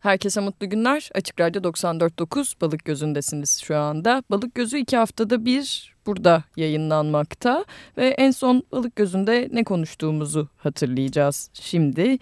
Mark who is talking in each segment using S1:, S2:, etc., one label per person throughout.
S1: Herkese mutlu günler. Açık Radyo 94.9 Balık Gözü'ndesiniz şu anda. Balık Gözü iki haftada bir burada yayınlanmakta. Ve en son Balık Gözü'nde ne konuştuğumuzu hatırlayacağız şimdi.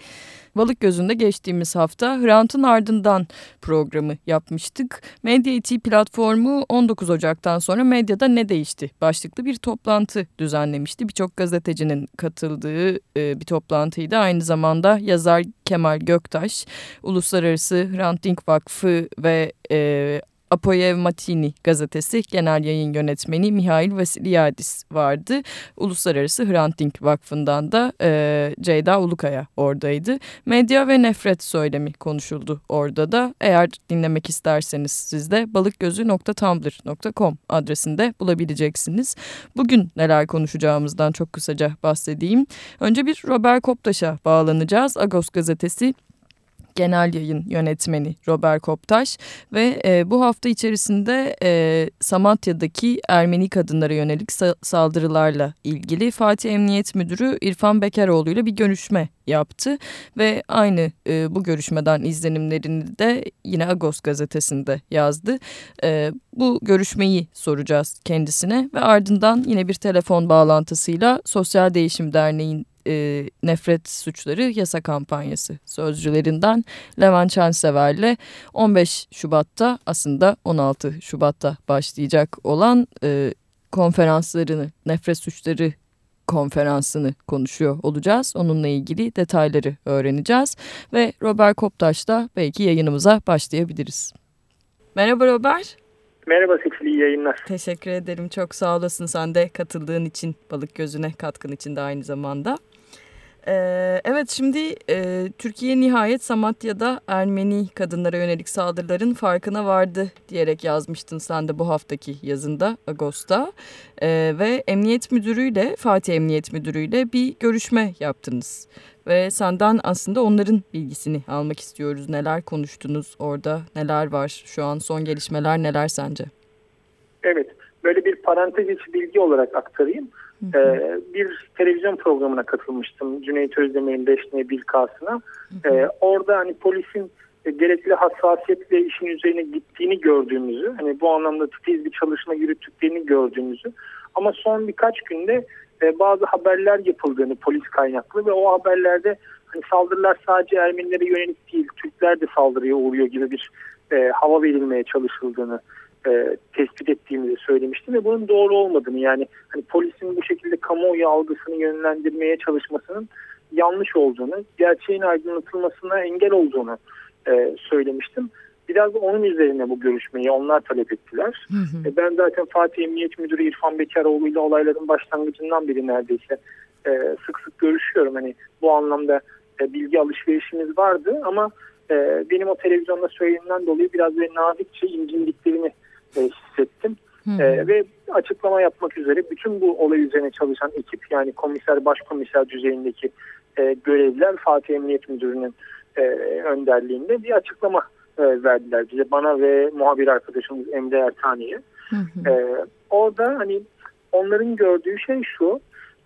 S1: Balık Gözü'nde geçtiğimiz hafta Hrant'ın ardından programı yapmıştık. Medya IT platformu 19 Ocak'tan sonra medyada ne değişti? Başlıklı bir toplantı düzenlemişti. Birçok gazetecinin katıldığı e, bir toplantıydı. Aynı zamanda yazar Kemal Göktaş, Uluslararası Hrant Dink Vakfı ve e, Apoyev Matini gazetesi genel yayın yönetmeni Mihail Vasiliadis vardı. Uluslararası Hrant Dink Vakfı'ndan da e, Ceyda Ulukaya oradaydı. Medya ve nefret söylemi konuşuldu orada da. Eğer dinlemek isterseniz siz de balıkgözü.tumblr.com adresinde bulabileceksiniz. Bugün neler konuşacağımızdan çok kısaca bahsedeyim. Önce bir Robert Koptaş'a bağlanacağız. Agos gazetesi Genel Yayın Yönetmeni Robert Koptaş ve e, bu hafta içerisinde e, Samatya'daki Ermeni kadınlara yönelik sa saldırılarla ilgili Fatih Emniyet Müdürü İrfan Bekeroğlu ile bir görüşme yaptı ve aynı e, bu görüşmeden izlenimlerini de yine Agos gazetesinde yazdı. E, bu görüşmeyi soracağız kendisine ve ardından yine bir telefon bağlantısıyla Sosyal Değişim Derneği'nin e, nefret suçları yasa kampanyası sözcülerinden Levent Çansever'le 15 Şubat'ta aslında 16 Şubat'ta başlayacak olan e, konferanslarını nefret suçları konferansını konuşuyor olacağız. Onunla ilgili detayları öğreneceğiz ve Robert Koptaş'ta belki yayınımıza başlayabiliriz. Merhaba Robert.
S2: Merhaba Seçil, iyi yayınlar.
S1: Teşekkür ederim, çok sağ olasın sen de katıldığın için, balık gözüne katkın için de aynı zamanda. Ee, evet şimdi e, Türkiye nihayet Samatya'da Ermeni kadınlara yönelik saldırıların farkına vardı diyerek yazmıştın sen de bu haftaki yazında Ağustos'ta. Ee, ve Emniyet Müdürü'yle Fatih Emniyet Müdürü'yle bir görüşme yaptınız. Ve senden aslında onların bilgisini almak istiyoruz. Neler konuştunuz orada, neler var şu an, son gelişmeler neler sence?
S2: Evet, böyle bir parantez içi bilgi olarak aktarayım. Ee, bir televizyon programına katılmıştım. Cüneyt Özdemir'in 5 Bilkas'ına. Ee, orada hani polisin e, gerekli hassasiyetle işin üzerine gittiğini gördüğümüzü, hani bu anlamda titiz bir çalışma yürüttüklerini gördüğümüzü ama son birkaç günde e, bazı haberler yapıldığını polis kaynaklı ve o haberlerde hani saldırılar sadece Ermenilere yönelik değil, Türkler de saldırıya uğruyor gibi bir e, hava verilmeye çalışıldığını e, tespit ettiğimizi söylemiştim ve bunun doğru olmadığını yani hani polisin bu şekilde kamuoyu algısını yönlendirmeye çalışmasının yanlış olduğunu, gerçeğin aydınlatılmasına engel olduğunu e, söylemiştim. Biraz da onun üzerine bu görüşmeyi onlar talep ettiler. Hı hı. E, ben zaten Fatih Emniyet Müdürü İrfan Bekaroğlu ile olayların başlangıcından beri neredeyse e, sık sık görüşüyorum. Hani bu anlamda e, bilgi alışverişimiz vardı ama e, benim o televizyonda söylediğimden dolayı biraz böyle nazikçe incindiklerini e, hissettim. E, ve açıklama yapmak üzere bütün bu olay üzerine çalışan ekip yani komiser başkomiser düzeyindeki e, görevliler Fatih Emniyet Müdürü'nün e, önderliğinde bir açıklama e, verdiler bize bana ve muhabir arkadaşımız Emre Ertani'ye. E, orada hani onların gördüğü şey şu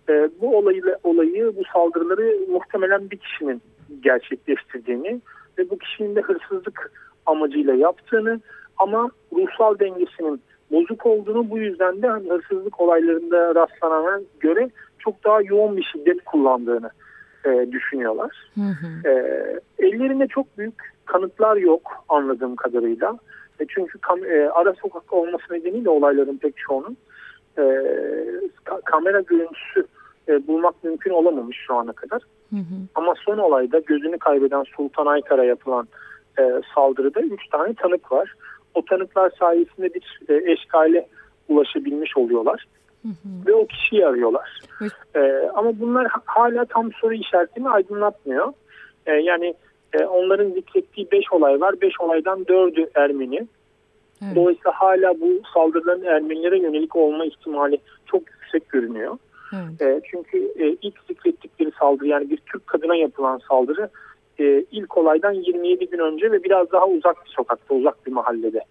S2: e, bu olayı, olayı bu saldırıları muhtemelen bir kişinin gerçekleştirdiğini ve bu kişinin de hırsızlık amacıyla yaptığını ama ruhsal dengesinin bozuk olduğunu bu yüzden de hani hırsızlık olaylarında rastlanana göre çok daha yoğun bir şiddet kullandığını e, düşünüyorlar. Hı hı. E, ellerinde çok büyük kanıtlar yok anladığım kadarıyla. E, çünkü kam e, ara sokak olması nedeniyle olayların pek çoğunun e, ka kamera görüntüsü e, bulmak mümkün olamamış şu ana kadar. Hı hı. Ama son olayda gözünü kaybeden Sultan Aykar'a yapılan e, saldırıda 3 tane tanık var o tanıklar sayesinde bir e, eşkale ulaşabilmiş oluyorlar. Hı hı. Ve o kişiyi arıyorlar. E, ama bunlar hala tam soru işaretini aydınlatmıyor. E, yani e, onların zikrettiği 5 olay var. 5 olaydan 4'ü Ermeni. Evet. Dolayısıyla hala bu saldırıların Ermenilere yönelik olma ihtimali çok yüksek görünüyor. Evet. E, çünkü e, ilk zikrettikleri saldırı yani bir Türk kadına yapılan saldırı e, ilk olaydan 27 gün önce ve biraz daha uzak bir sokakta, uzak bir mahallede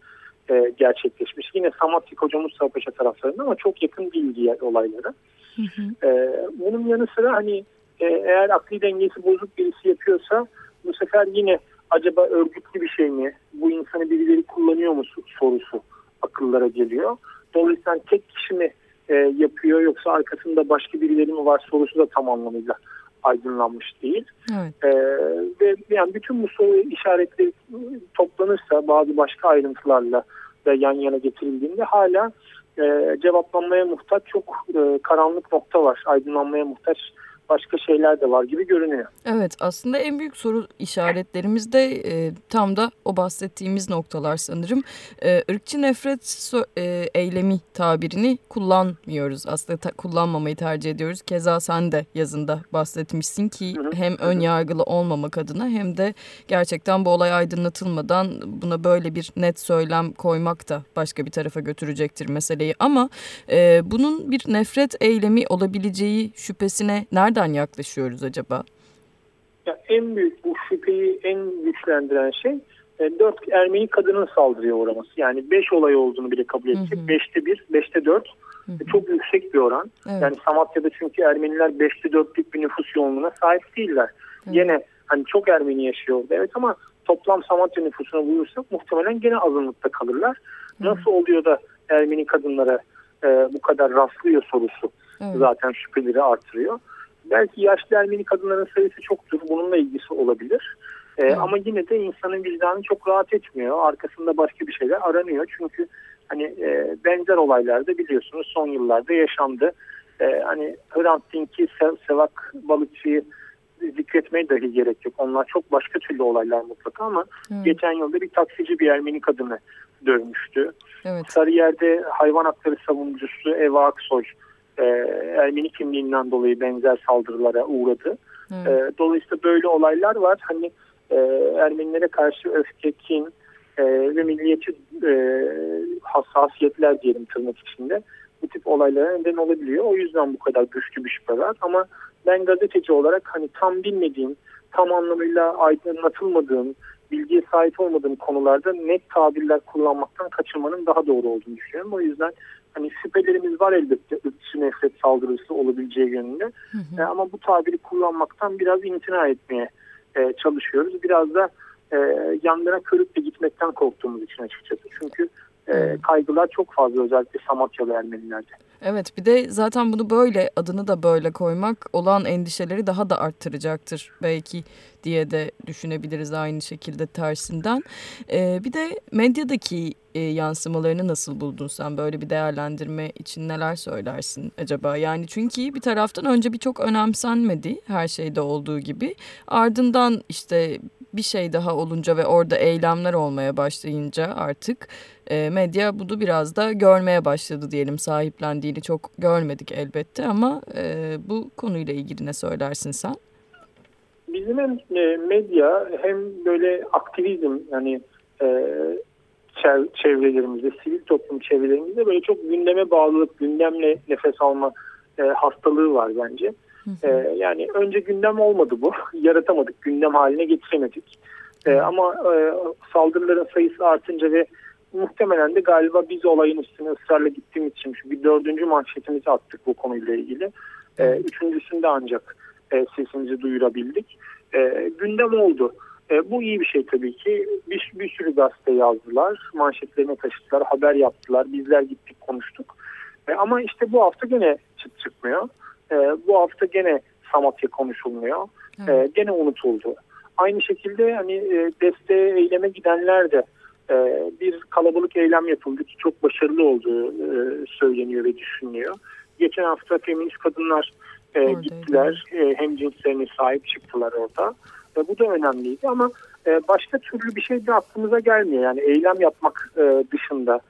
S2: e, gerçekleşmiş. Yine Samatya Koca Mustafa Paşa taraflarında ama çok yakın olaylara. Hı hı. E, bunun yanı sıra hani e, eğer akli dengesi bozuk birisi yapıyorsa bu sefer yine acaba örgütlü bir şey mi? Bu insanı birileri kullanıyor mu sorusu akıllara geliyor. Dolayısıyla tek kişi mi e, yapıyor yoksa arkasında başka birileri mi var sorusu da tam anlamıyla aydınlanmış değil. Evet. E, ve yani bütün bu soru işaretleri toplanırsa bazı başka ayrıntılarla da yan yana getirildiğinde hala e, cevaplanmaya muhtaç çok e, karanlık nokta var. Aydınlanmaya muhtaç başka şeyler de var gibi görünüyor.
S1: Evet aslında en büyük soru işaretlerimiz de e, tam da o bahsettiğimiz noktalar sanırım. E, ırkçı nefret e, eylemi tabirini kullanmıyoruz. Aslında ta, kullanmamayı tercih ediyoruz. Keza sen de yazında bahsetmişsin ki hı hı. hem ön yargılı olmamak adına hem de gerçekten bu olay aydınlatılmadan buna böyle bir net söylem koymak da başka bir tarafa götürecektir meseleyi. Ama e, bunun bir nefret eylemi olabileceği şüphesine nereden nereden yaklaşıyoruz acaba?
S2: Ya en büyük bu şüpheyi en güçlendiren şey e, dört Ermeni kadının saldırıya uğraması. Yani beş olay olduğunu bile kabul edecek. Beşte bir, beşte dört. Hı hı. Çok yüksek bir oran. Evet. Yani Samatya'da çünkü Ermeniler beşte dörtlük bir nüfus yoğunluğuna sahip değiller. Evet. Yine hani çok Ermeni yaşıyor orada evet ama toplam Samatya nüfusuna vurursak muhtemelen gene azınlıkta kalırlar. Hı. Nasıl oluyor da Ermeni kadınlara e, bu kadar rastlıyor sorusu evet. zaten şüpheleri artırıyor. Belki yaşlı Ermeni kadınların sayısı çoktur. Bununla ilgisi olabilir. E, Ama yine de insanın vicdanı çok rahat etmiyor. Arkasında başka bir şeyler aranıyor. Çünkü hani e, benzer olaylarda biliyorsunuz son yıllarda yaşandı. E, hani Hrant Dink'i, Sev, Sevak Balıkçı'yı zikretmeye dahi gerek yok. Onlar çok başka türlü olaylar mutlaka ama hmm. geçen yılda bir taksici bir Ermeni kadını dövmüştü. Evet. Sarıyer'de hayvan hakları savunucusu Eva Aksoy e, Ermeni kimliğinden dolayı benzer saldırılara uğradı. Hmm. E, dolayısıyla böyle olaylar var. Hani e, Ermenilere karşı öfke, kin e, ve milliyetçi e, hassasiyetler diyelim tırnak içinde bu tip olaylara neden olabiliyor. O yüzden bu kadar güçlü bir şüphe var. Ama ben gazeteci olarak hani tam bilmediğim, tam anlamıyla aydınlatılmadığım, bilgiye sahip olmadığım konularda net tabirler kullanmaktan kaçınmanın daha doğru olduğunu düşünüyorum. O yüzden hani şüphelerimiz var elbette ırkçı nefret saldırısı olabileceği yönünde. Hı hı. E, ama bu tabiri kullanmaktan biraz imtina etmeye e, çalışıyoruz. Biraz da e, yanlara körükle gitmekten korktuğumuz için açıkçası. Çünkü e, kaygılar çok fazla özellikle Samatyalı Ermenilerde.
S1: Evet bir de zaten bunu böyle adını da böyle koymak olan endişeleri daha da arttıracaktır belki diye de düşünebiliriz aynı şekilde tersinden. Ee, bir de medyadaki e, yansımalarını nasıl buldun sen böyle bir değerlendirme için neler söylersin acaba? Yani çünkü bir taraftan önce bir çok önemsenmedi her şeyde olduğu gibi ardından işte bir şey daha olunca ve orada eylemler olmaya başlayınca artık e, medya bunu biraz da görmeye başladı diyelim sahiplendiğini çok görmedik elbette ama e, bu konuyla ilgili ne söylersin sen?
S2: Bizim hem e, medya hem böyle aktivizm yani e, çevrelerimizde, sivil toplum çevrelerimizde böyle çok gündeme bağlılık, gündemle nefes alma e, hastalığı var bence. Hı hı. E, yani önce gündem olmadı bu. Yaratamadık, gündem haline getiremedik. E, ama e, saldırıların sayısı artınca ve muhtemelen de galiba biz olayın üstüne ısrarla gittiğimiz için bir dördüncü manşetimizi attık bu konuyla ilgili. E, üçüncüsünde ancak e, sesimizi duyurabildik. E, gündem oldu. E, bu iyi bir şey tabii ki. Bir, bir sürü gazete yazdılar, manşetlerine taşıdılar, haber yaptılar. Bizler gittik konuştuk. E, ama işte bu hafta gene çıt çıkmıyor. E, bu hafta gene Samatya konuşulmuyor. E, gene unutuldu. Aynı şekilde hani e, desteğe eyleme gidenler de e, bir kalabalık eylem yapıldı ki çok başarılı olduğu e, söyleniyor ve düşünülüyor. Geçen hafta feminist kadınlar e, gittiler. E, hem cinslerine sahip çıktılar orada. E, bu da önemliydi ama e, başka türlü bir şey de aklımıza gelmiyor. Yani eylem yapmak e, dışında.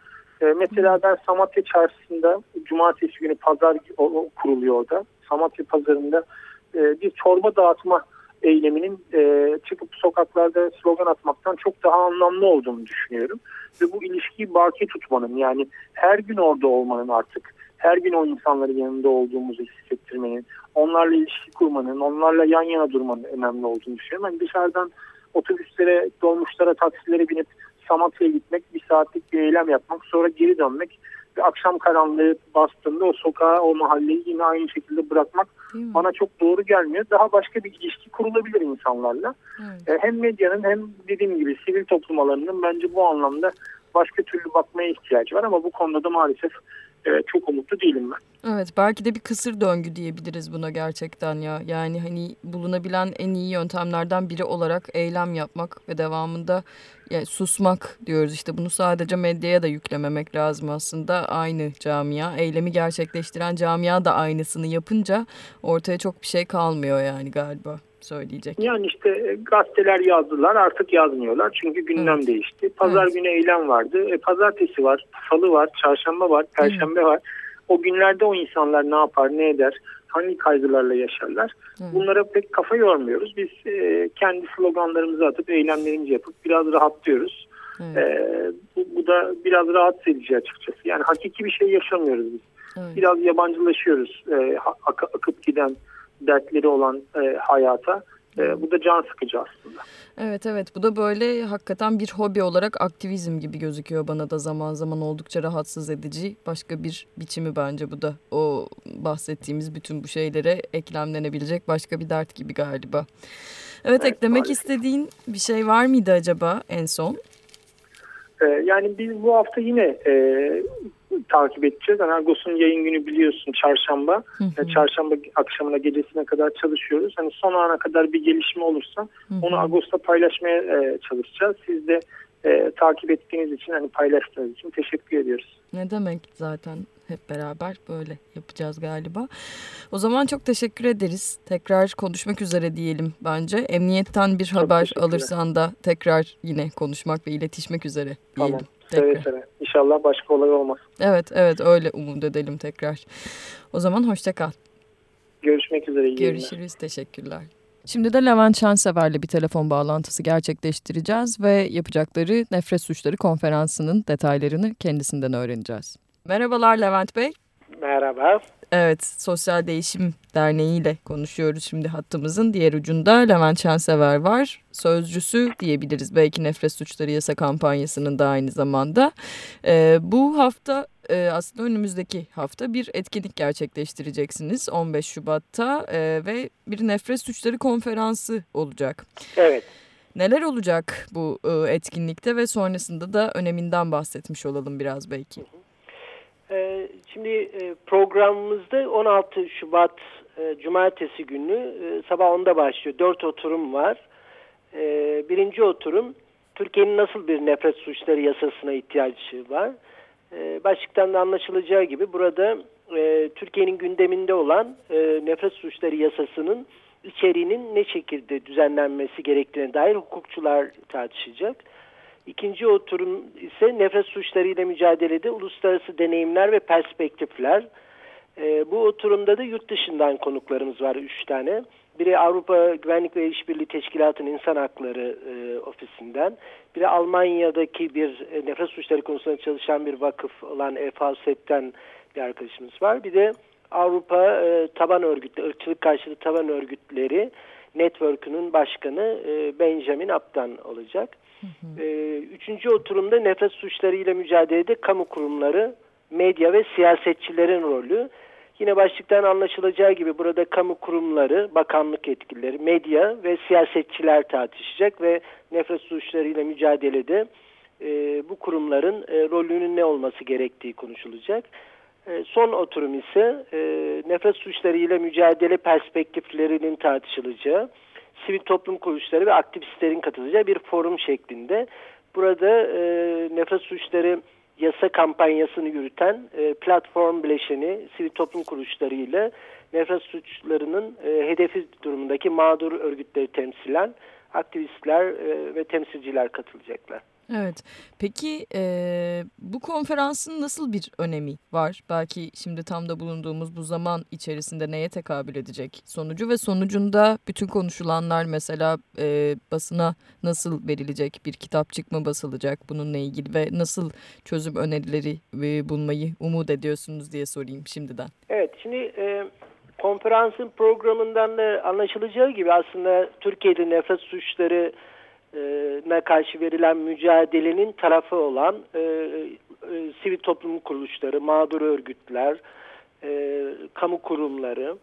S2: E, mesela ben Samatya Çarşısı'nda cumartesi günü pazar o, kuruluyor orada. Samatya Pazarı'nda e, bir çorba dağıtma eyleminin e, çıkıp sokaklarda slogan atmaktan çok daha anlamlı olduğunu düşünüyorum. Ve bu ilişkiyi baki tutmanın yani her gün orada olmanın artık her gün o insanların yanında olduğumuzu hissettirmenin, onlarla ilişki kurmanın, onlarla yan yana durmanın önemli olduğunu düşünüyorum. Yani dışarıdan otobüslere, dolmuşlara, taksilere binip Samatya'ya gitmek, bir saatlik bir eylem yapmak, sonra geri dönmek akşam karanlığı bastığında o sokağı, o mahalleyi yine aynı şekilde bırakmak bana çok doğru gelmiyor. Daha başka bir ilişki kurulabilir insanlarla. Evet. E, hem medyanın hem dediğim gibi sivil toplum alanının bence bu anlamda başka türlü bakmaya ihtiyacı var ama bu konuda da maalesef e, çok umutlu değilim ben.
S1: Evet belki de bir kısır döngü diyebiliriz buna gerçekten ya. Yani hani bulunabilen en iyi yöntemlerden biri olarak eylem yapmak ve devamında yani susmak diyoruz. İşte bunu sadece medyaya da yüklememek lazım aslında. Aynı camia, eylemi gerçekleştiren camia da aynısını yapınca ortaya çok bir şey kalmıyor yani galiba söyleyecek.
S2: Yani işte e, gazeteler yazdılar artık yazmıyorlar çünkü gündem evet. değişti. Pazar evet. günü eylem vardı. E, pazartesi var, salı var, çarşamba var, perşembe evet. var. O günlerde o insanlar ne yapar, ne eder, hangi kaygılarla yaşarlar? Evet. Bunlara pek kafa yormuyoruz. Biz e, kendi sloganlarımızı atıp eylemlerimizi yapıp biraz rahatlıyoruz. Evet. E, bu, bu da biraz rahatsız edici açıkçası. Yani hakiki bir şey yaşamıyoruz biz. Evet. Biraz yabancılaşıyoruz e, ak akıp giden dertleri olan e, hayata. E, bu da can sıkıcı aslında.
S1: Evet evet bu da böyle hakikaten bir hobi olarak aktivizm gibi gözüküyor bana da zaman zaman oldukça rahatsız edici. Başka bir biçimi bence bu da o bahsettiğimiz bütün bu şeylere eklemlenebilecek başka bir dert gibi galiba. Evet, evet eklemek maalesef. istediğin bir şey var mıydı acaba en son?
S2: Ee, yani biz bu hafta yine e, takip edeceğiz. Anargos'un yayın günü biliyorsun çarşamba. Hı hı. Çarşamba akşamına gecesine kadar çalışıyoruz. Hani son ana kadar bir gelişme olursa hı hı. onu Ağustos'ta paylaşmaya e, çalışacağız. Siz de e, takip ettiğiniz için hani paylaştığınız için teşekkür ediyoruz.
S1: Ne demek zaten hep beraber böyle yapacağız galiba. O zaman çok teşekkür ederiz. Tekrar konuşmak üzere diyelim bence. Emniyetten bir çok haber alırsan da tekrar yine konuşmak ve iletişmek üzere diyelim. Tamam.
S2: Seve seve. İnşallah başka olay olmaz.
S1: Evet evet öyle umut edelim tekrar. O zaman hoşça kal.
S2: Görüşmek üzere.
S1: Iyi Görüşürüz. Günler. Teşekkürler. Şimdi de Levent Şansever'le bir telefon bağlantısı gerçekleştireceğiz ve yapacakları nefret suçları konferansının detaylarını kendisinden öğreneceğiz. Merhabalar Levent Bey.
S3: Merhaba.
S1: Evet, Sosyal Değişim Derneği ile konuşuyoruz şimdi hattımızın. Diğer ucunda Levent Şensever var. Sözcüsü diyebiliriz belki nefret suçları yasa kampanyasının da aynı zamanda. Ee, bu hafta e, aslında önümüzdeki hafta bir etkinlik gerçekleştireceksiniz 15 Şubat'ta e, ve bir nefret suçları konferansı olacak.
S3: Evet.
S1: Neler olacak bu e, etkinlikte ve sonrasında da öneminden bahsetmiş olalım biraz belki. Hı hı.
S3: Ee, şimdi e, programımızda 16 Şubat e, Cumartesi günü e, sabah 10'da başlıyor. Dört oturum var. Birinci oturum Türkiye'nin nasıl bir nefret suçları yasasına ihtiyacı var. Başlıktan da anlaşılacağı gibi burada Türkiye'nin gündeminde olan nefret suçları yasasının içeriğinin ne şekilde düzenlenmesi gerektiğine dair hukukçular tartışacak. İkinci oturum ise nefret suçlarıyla mücadelede uluslararası deneyimler ve perspektifler. E, bu oturumda da yurt dışından konuklarımız var üç tane. Biri Avrupa Güvenlik ve İşbirliği Teşkilatı'nın İnsan Hakları e, ofisinden. Biri Almanya'daki bir e, nefret suçları konusunda çalışan bir vakıf olan EFASET'ten bir arkadaşımız var. Bir de Avrupa e, taban örgütleri, ırkçılık karşıtı taban örgütleri Network'ünün başkanı e, Benjamin Aptan olacak. Ee, üçüncü oturumda nefret suçlarıyla mücadelede kamu kurumları, medya ve siyasetçilerin rolü. Yine başlıktan anlaşılacağı gibi burada kamu kurumları, bakanlık yetkilileri, medya ve siyasetçiler tartışacak ve nefret suçlarıyla mücadelede e, bu kurumların e, rolünün ne olması gerektiği konuşulacak. E, son oturum ise e, nefret suçlarıyla mücadele perspektiflerinin tartışılacağı sivil toplum kuruluşları ve aktivistlerin katılacağı bir forum şeklinde. Burada e, nefret suçları yasa kampanyasını yürüten e, platform bileşeni sivil toplum kuruluşları ile nefret suçlarının e, hedefi durumundaki mağdur örgütleri temsilen aktivistler e, ve temsilciler katılacaklar.
S1: Evet. Peki e, bu konferansın nasıl bir önemi var? Belki şimdi tam da bulunduğumuz bu zaman içerisinde neye tekabül edecek sonucu ve sonucunda bütün konuşulanlar mesela e, basına nasıl verilecek? Bir kitapçık mı basılacak bununla ilgili ve nasıl çözüm önerileri e, bulmayı umut ediyorsunuz diye sorayım şimdiden.
S3: Evet şimdi e, konferansın programından da anlaşılacağı gibi aslında Türkiye'de nefret suçları na karşı verilen mücadelenin tarafı olan e, e, sivil toplum kuruluşları, mağdur örgütler, e, kamu kurumları,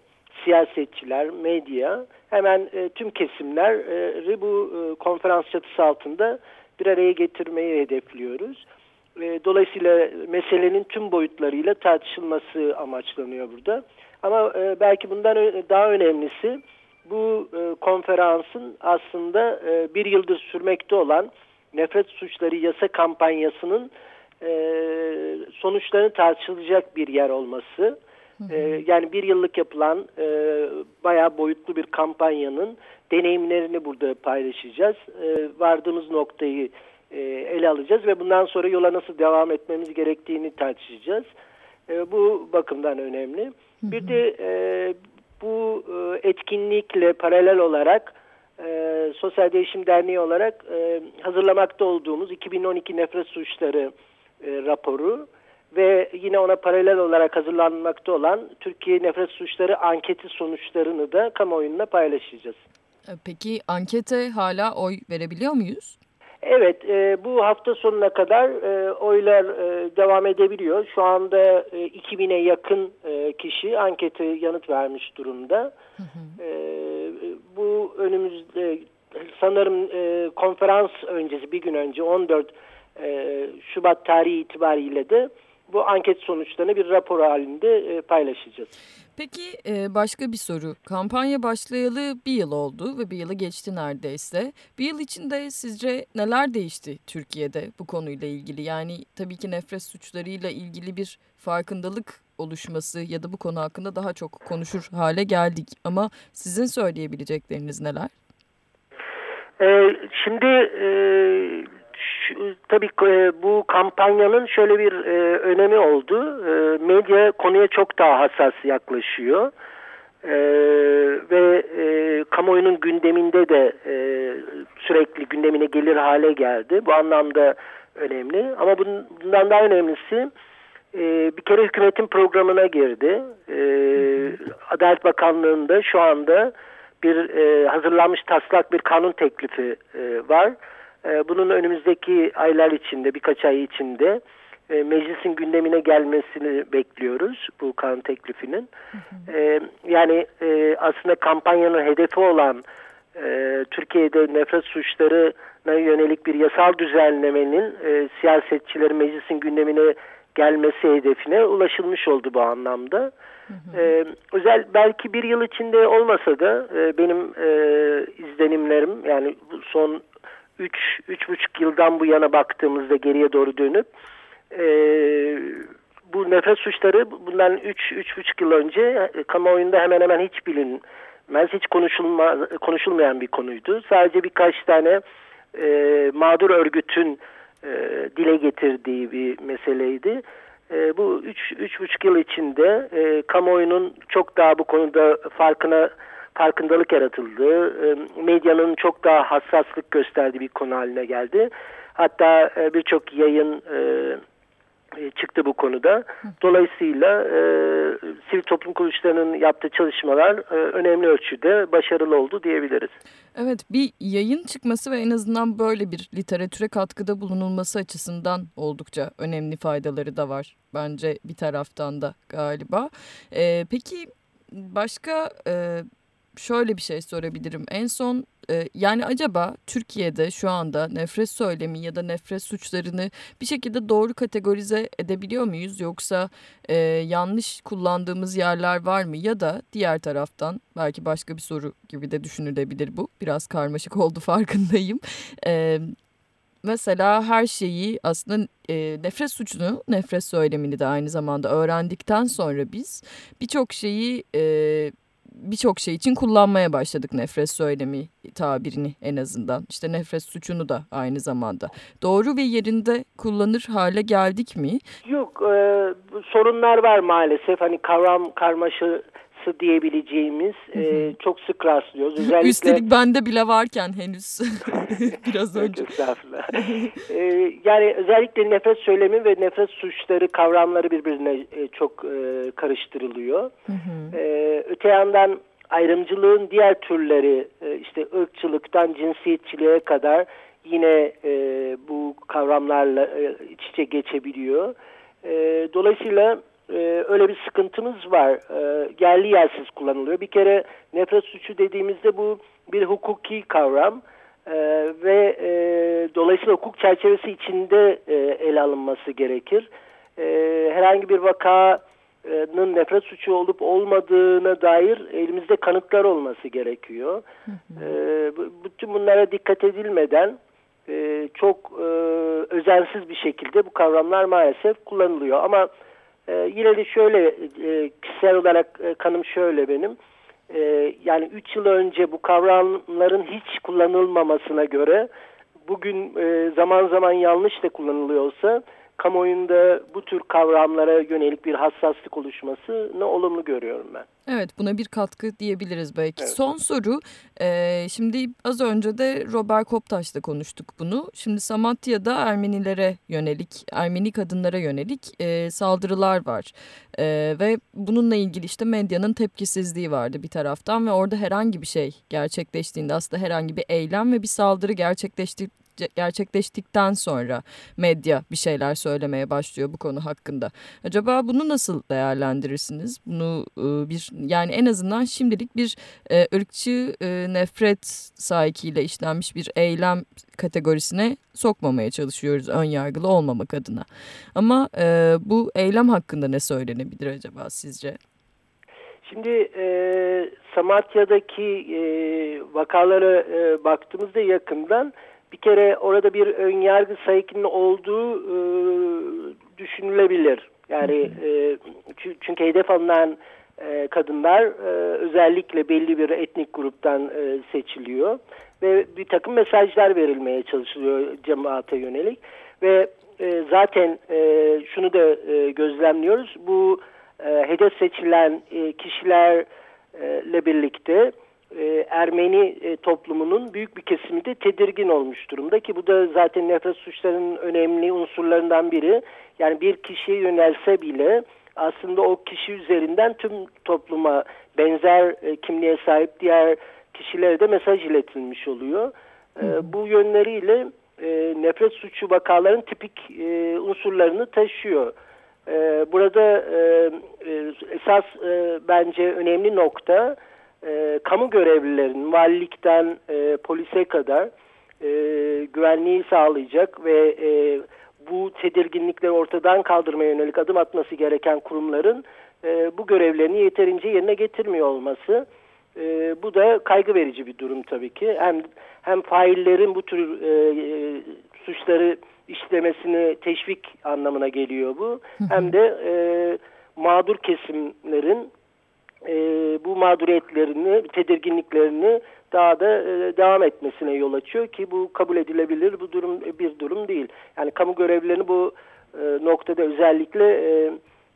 S3: siyasetçiler, medya hemen e, tüm kesimleri bu e, konferans çatısı altında bir araya getirmeyi hedefliyoruz. E, dolayısıyla meselenin tüm boyutlarıyla tartışılması amaçlanıyor burada. Ama e, belki bundan daha önemlisi bu e, konferansın aslında e, bir yıldır sürmekte olan nefret suçları yasa kampanyasının e, sonuçlarını tartışılacak bir yer olması. E, yani bir yıllık yapılan e, bayağı boyutlu bir kampanyanın deneyimlerini burada paylaşacağız. E, vardığımız noktayı e, ele alacağız ve bundan sonra yola nasıl devam etmemiz gerektiğini tartışacağız. E, bu bakımdan önemli. Bir de e, bu e, etkinlikle paralel olarak e, Sosyal Değişim Derneği olarak e, hazırlamakta olduğumuz 2012 nefret suçları e, raporu ve yine ona paralel olarak hazırlanmakta olan Türkiye Nefret Suçları anketi sonuçlarını da kamuoyuna paylaşacağız.
S1: E, peki ankete hala oy verebiliyor muyuz?
S3: Evet, e, bu hafta sonuna kadar e, oylar e, devam edebiliyor. Şu anda e, 2000'e yakın e, kişi ankete yanıt vermiş durumda. Hı hı. E, bu önümüzde sanırım e, konferans öncesi bir gün önce 14 e, Şubat tarihi itibariyle de bu anket sonuçlarını bir rapor halinde e, paylaşacağız.
S1: Peki e, başka bir soru. Kampanya başlayalı bir yıl oldu ve bir yılı geçti neredeyse. Bir yıl içinde sizce neler değişti Türkiye'de bu konuyla ilgili? Yani tabii ki nefret suçlarıyla ilgili bir farkındalık oluşması ya da bu konu hakkında daha çok konuşur hale geldik. Ama sizin söyleyebilecekleriniz neler?
S3: Ee, şimdi e, tabii e, bu kampanyanın şöyle bir e, önemi oldu. E, medya konuya çok daha hassas yaklaşıyor. Ve kamuoyunun gündeminde de sürekli gündemine gelir hale geldi. Bu anlamda önemli. Ama bundan daha önemlisi bir kere hükümetin programına girdi. Adalet Bakanlığı'nda şu anda bir hazırlanmış taslak bir kanun teklifi var. E, bunun önümüzdeki aylar içinde, birkaç ay içinde e, meclisin gündemine gelmesini bekliyoruz bu kanun teklifinin. E, yani e, aslında kampanyanın hedefi olan e, Türkiye'de nefret suçlarına yönelik bir yasal düzenlemenin siyasetçilerin meclisin gündemine gelmesi hedefine ulaşılmış oldu bu anlamda. Ee, özel belki bir yıl içinde olmasa da e, benim e, izlenimlerim yani bu son 3 üç, buçuk yıldan bu yana baktığımızda geriye doğru dönüp e, bu nefret suçları bundan 3 üç, buçuk yıl önce e, kamuoyunda hemen hemen hiç bilinmez, hiç konuşulma, konuşulmayan bir konuydu. Sadece birkaç tane e, mağdur örgütün e, dile getirdiği bir meseleydi. E, bu üç, üç buçuk yıl içinde e, kamuoyunun çok daha bu konuda farkına farkındalık yaratıldı. E, medyanın çok daha hassaslık gösterdiği bir konu haline geldi. Hatta e, birçok yayın e, e çıktı bu konuda. Dolayısıyla e, sivil toplum kuruluşlarının yaptığı çalışmalar e, önemli ölçüde başarılı oldu diyebiliriz.
S1: Evet bir yayın çıkması ve en azından böyle bir literatüre katkıda bulunulması açısından oldukça önemli faydaları da var bence bir taraftan da galiba. E, peki başka e, şöyle bir şey sorabilirim. En son e, yani acaba Türkiye'de şu anda nefret söylemi ya da nefret suçlarını bir şekilde doğru kategorize edebiliyor muyuz? Yoksa e, yanlış kullandığımız yerler var mı? Ya da diğer taraftan belki başka bir soru gibi de düşünülebilir bu. Biraz karmaşık oldu farkındayım. E, mesela her şeyi aslında e, nefret suçunu, nefret söylemini de aynı zamanda öğrendikten sonra biz birçok şeyi e, birçok şey için kullanmaya başladık nefret söylemi tabirini en azından. İşte nefret suçunu da aynı zamanda. Doğru ve yerinde kullanır hale geldik mi?
S3: Yok, e, sorunlar var maalesef. Hani kavram karmaşı diyebileceğimiz e, çok sık rastlıyoruz.
S1: Özellikle... Üstelik bende bile varken henüz biraz önce.
S3: Estağfurullah. e, yani özellikle nefret söylemi ve nefret suçları kavramları birbirine e, çok e, karıştırılıyor. Hı hı. E, öte yandan ayrımcılığın diğer türleri e, işte ırkçılıktan cinsiyetçiliğe kadar yine e, bu kavramlarla e, iç içe geçebiliyor. E, dolayısıyla e, öyle bir sıkıntımız var. E, yerli yersiz kullanılıyor. Bir kere nefret suçu dediğimizde bu bir hukuki kavram e, ve e, dolayısıyla hukuk çerçevesi içinde e, ele alınması gerekir. E, herhangi bir vakanın nefret suçu olup olmadığına dair elimizde kanıtlar olması gerekiyor. E, bütün bunlara dikkat edilmeden e, çok e, özensiz bir şekilde bu kavramlar maalesef kullanılıyor. Ama e, yine de şöyle e, kişisel olarak e, kanım şöyle benim. E, yani 3 yıl önce bu kavramların hiç kullanılmamasına göre bugün e, zaman zaman yanlış da kullanılıyorsa kamuoyunda bu tür kavramlara yönelik bir hassaslık oluşmasını olumlu görüyorum ben.
S1: Evet buna bir katkı diyebiliriz belki. Evet. Son soru e, şimdi az önce de Robert Koptaş'la konuştuk bunu. Şimdi Samatya'da Ermenilere yönelik, Ermeni kadınlara yönelik e, saldırılar var. E, ve bununla ilgili işte medyanın tepkisizliği vardı bir taraftan ve orada herhangi bir şey gerçekleştiğinde aslında herhangi bir eylem ve bir saldırı gerçekleşti, gerçekleştikten sonra medya bir şeyler söylemeye başlıyor bu konu hakkında. Acaba bunu nasıl değerlendirirsiniz? Bunu bir yani en azından şimdilik bir e, ırkçı nefret sahikiyle işlenmiş bir eylem kategorisine sokmamaya çalışıyoruz ön yargılı olmamak adına. Ama bu eylem hakkında ne söylenebilir acaba sizce?
S3: Şimdi e, Samatya'daki e, vakalara e, baktığımızda yakından bir kere orada bir ön yargı sayıkının olduğu e, düşünülebilir. Yani e, çünkü hedef alınan e, kadınlar e, özellikle belli bir etnik gruptan e, seçiliyor. Ve bir takım mesajlar verilmeye çalışılıyor cemaate yönelik. Ve e, zaten e, şunu da e, gözlemliyoruz. Bu e, hedef seçilen e, kişilerle birlikte e, Ermeni e, toplumunun büyük bir kesimi de tedirgin olmuş durumda ki bu da zaten nefret suçlarının önemli unsurlarından biri. Yani bir kişiye yönelse bile aslında o kişi üzerinden tüm topluma benzer e, kimliğe sahip diğer kişilere de mesaj iletilmiş oluyor. E, bu yönleriyle e, nefret suçu vakaların tipik e, unsurlarını taşıyor. E, burada e, esas e, bence önemli nokta e, kamu görevlilerinin valilikten e, polise kadar e, güvenliği sağlayacak ve e, bu tedirginlikleri ortadan kaldırmaya yönelik adım atması gereken kurumların e, bu görevlerini yeterince yerine getirmiyor olması. E, bu da kaygı verici bir durum tabii ki. Hem hem faillerin bu tür e, e, suçları işlemesini teşvik anlamına geliyor bu. Hem de e, mağdur kesimlerin e, bu mağduriyetlerini, tedirginliklerini daha da e, devam etmesine yol açıyor ki bu kabul edilebilir bu durum bir durum değil. Yani kamu görevlilerini bu e, noktada özellikle e,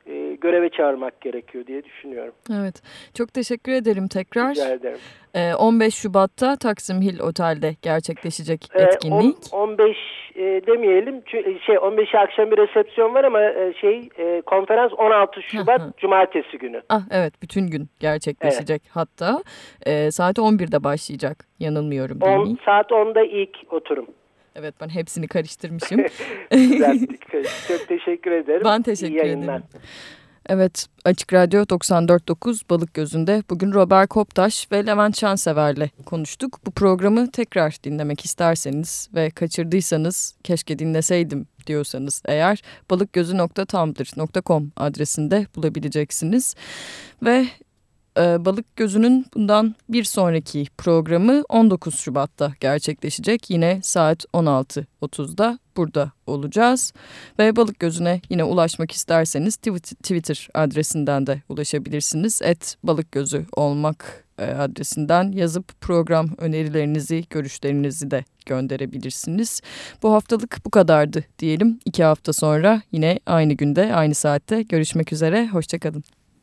S3: e, göreve çağırmak gerekiyor diye düşünüyorum.
S1: Evet. Çok teşekkür ederim tekrar.
S3: Rica ederim.
S1: E, 15 Şubat'ta Taksim Hill Otel'de gerçekleşecek etkinlik.
S3: E, 15 e, demeyelim. Çünkü şey 15 akşam bir resepsiyon var ama e, şey e, konferans 16 Şubat Cumartesi günü.
S1: Ah evet bütün gün gerçekleşecek evet. hatta. E, saat 11'de başlayacak. Yanılmıyorum değil 10, mi?
S3: Saat 10'da ilk oturum.
S1: Evet ben hepsini karıştırmışım.
S3: Çok teşekkür ederim.
S1: Ben teşekkür ederim. Evet Açık Radyo 94.9 Balık Gözü'nde bugün Robert Koptaş ve Levent Şansever'le konuştuk. Bu programı tekrar dinlemek isterseniz ve kaçırdıysanız keşke dinleseydim diyorsanız eğer balıkgözü.tumblr.com adresinde bulabileceksiniz. Ve e, Balık Gözü'nün bundan bir sonraki programı 19 Şubat'ta gerçekleşecek. Yine saat 16.30'da burada olacağız. Ve Balık Gözü'ne yine ulaşmak isterseniz Twitter adresinden de ulaşabilirsiniz. Et Balık Gözü olmak e, adresinden yazıp program önerilerinizi, görüşlerinizi de gönderebilirsiniz. Bu haftalık bu kadardı diyelim. İki hafta sonra yine aynı günde, aynı saatte görüşmek üzere. Hoşçakalın.